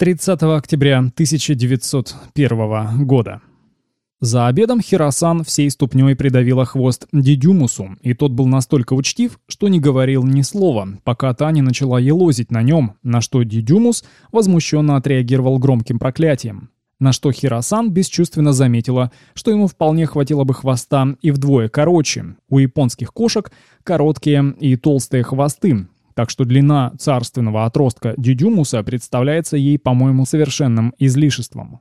30 октября 1901 года. За обедом Хирасан всей ступней придавила хвост Дидюмусу, и тот был настолько учтив, что не говорил ни слова, пока Таня начала елозить на нем, на что Дидюмус возмущенно отреагировал громким проклятием. На что Хирасан бесчувственно заметила, что ему вполне хватило бы хвоста и вдвое короче. У японских кошек короткие и толстые хвосты, так что длина царственного отростка Дюдюмуса представляется ей, по-моему, совершенным излишеством.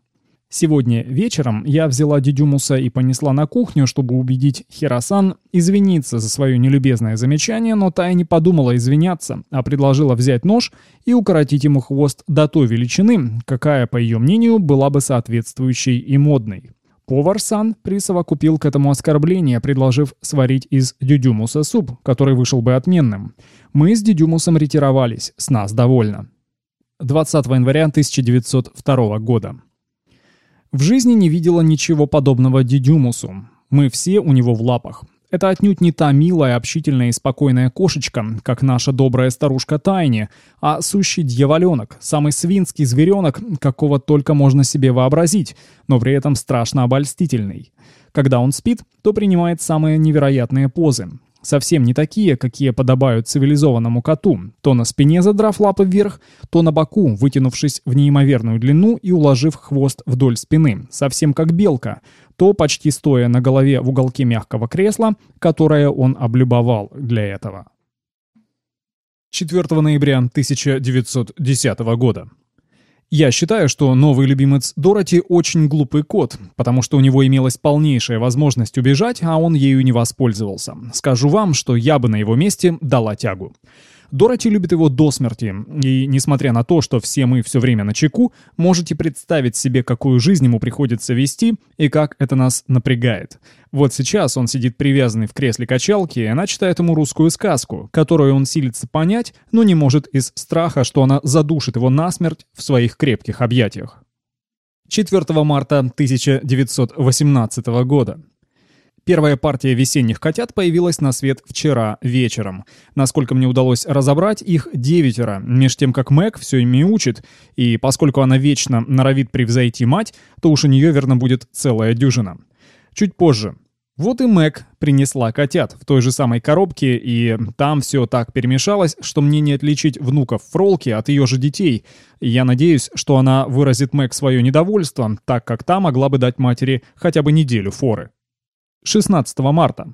Сегодня вечером я взяла Дюдюмуса и понесла на кухню, чтобы убедить Хирасан извиниться за свое нелюбезное замечание, но та и не подумала извиняться, а предложила взять нож и укоротить ему хвост до той величины, какая, по ее мнению, была бы соответствующей и модной. Повар Сан присовокупил к этому оскорбление, предложив сварить из дюдюмуса суп, который вышел бы отменным. Мы с дюдюмусом ретировались, с нас довольно. 20 января 1902 года. В жизни не видела ничего подобного дюдюмусу. Мы все у него в лапах. Это отнюдь не та милая, общительная и спокойная кошечка, как наша добрая старушка Тайни, а сущий дьяволенок, самый свинский зверенок, какого только можно себе вообразить, но при этом страшно обольстительный. Когда он спит, то принимает самые невероятные позы. Совсем не такие, какие подобают цивилизованному коту, то на спине задрав лапы вверх, то на боку, вытянувшись в неимоверную длину и уложив хвост вдоль спины, совсем как белка, то почти стоя на голове в уголке мягкого кресла, которое он облюбовал для этого. 4 ноября 1910 года. Я считаю, что новый любимец Дороти очень глупый кот, потому что у него имелась полнейшая возможность убежать, а он ею не воспользовался. Скажу вам, что я бы на его месте дала тягу. Дороти любит его до смерти, и несмотря на то, что все мы все время на чеку, можете представить себе, какую жизнь ему приходится вести и как это нас напрягает. Вот сейчас он сидит привязанный в кресле качалки, и она читает ему русскую сказку, которую он силится понять, но не может из страха, что она задушит его насмерть в своих крепких объятиях. 4 марта 1918 года. Первая партия весенних котят появилась на свет вчера вечером. Насколько мне удалось разобрать, их девятеро, меж тем как Мэг все ими учит, и поскольку она вечно норовит превзойти мать, то уж у нее, верно, будет целая дюжина. Чуть позже. Вот и Мэг принесла котят в той же самой коробке, и там все так перемешалось, что мне не отличить внуков Фролки от ее же детей. Я надеюсь, что она выразит Мэг свое недовольство, так как та могла бы дать матери хотя бы неделю форы. 16 марта.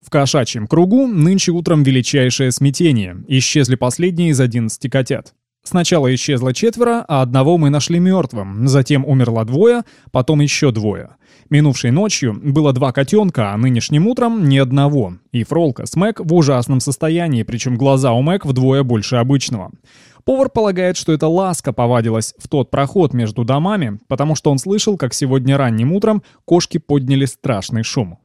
В кошачьем кругу нынче утром величайшее смятение. Исчезли последние из 11 котят. Сначала исчезло четверо, а одного мы нашли мертвым. Затем умерло двое, потом еще двое. Минувшей ночью было два котенка, а нынешним утром ни одного. И Фролка с Мэг в ужасном состоянии, причем глаза у Мэг вдвое больше обычного. Повар полагает, что это ласка повадилась в тот проход между домами, потому что он слышал, как сегодня ранним утром кошки подняли страшный шум.